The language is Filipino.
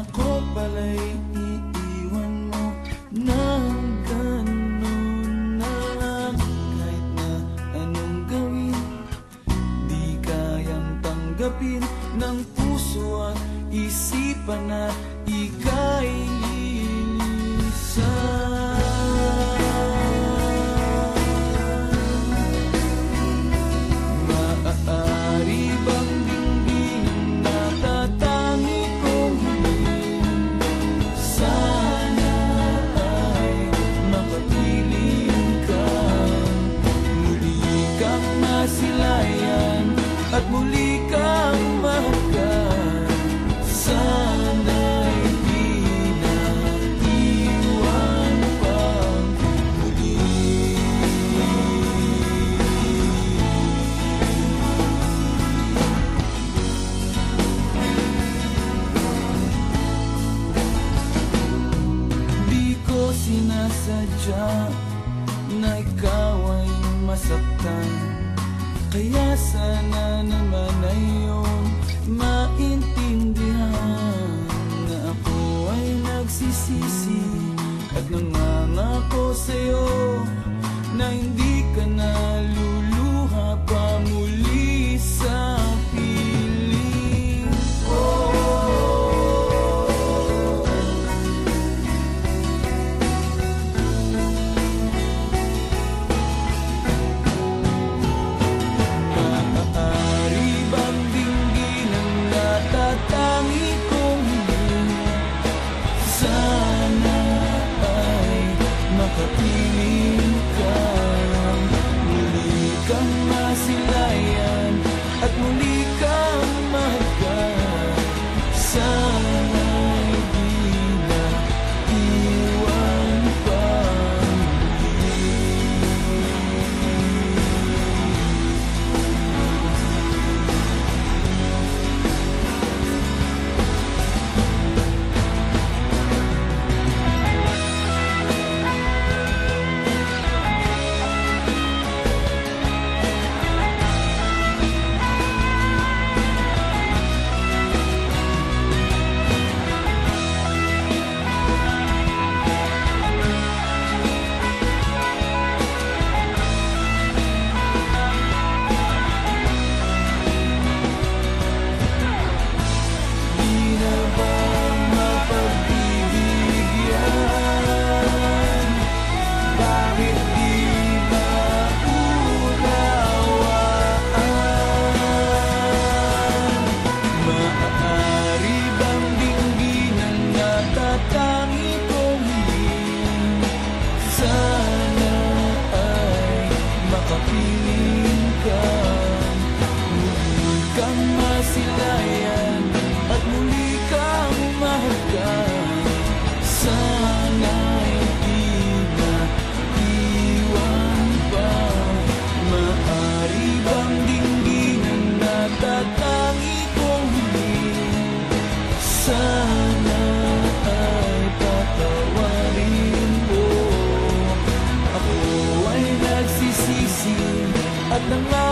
Ako pala'y iiwan mo ng ganun na Kahit na anong gawin Di kayang tanggapin ng puso at isipan na na ikaw ay masaktan. Kaya sana naman ay iyong maintindihan. 冷了。